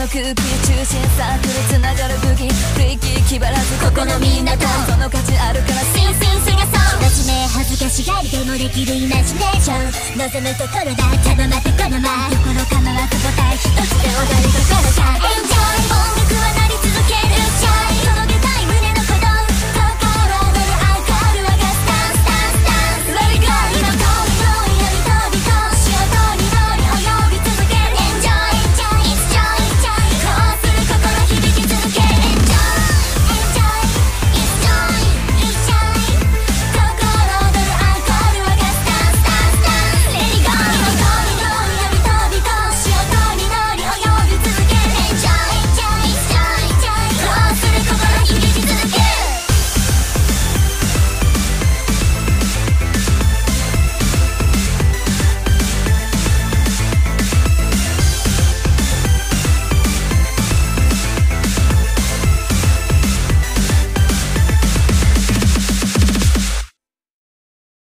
の空気中心サークルつながる武器。フリーキー気張らずここのみんなと。その価値あるから。シンシンすがそう。真面目恥ずかしがりでもできるイマジネーション。望むところだ頼ま待てこのまま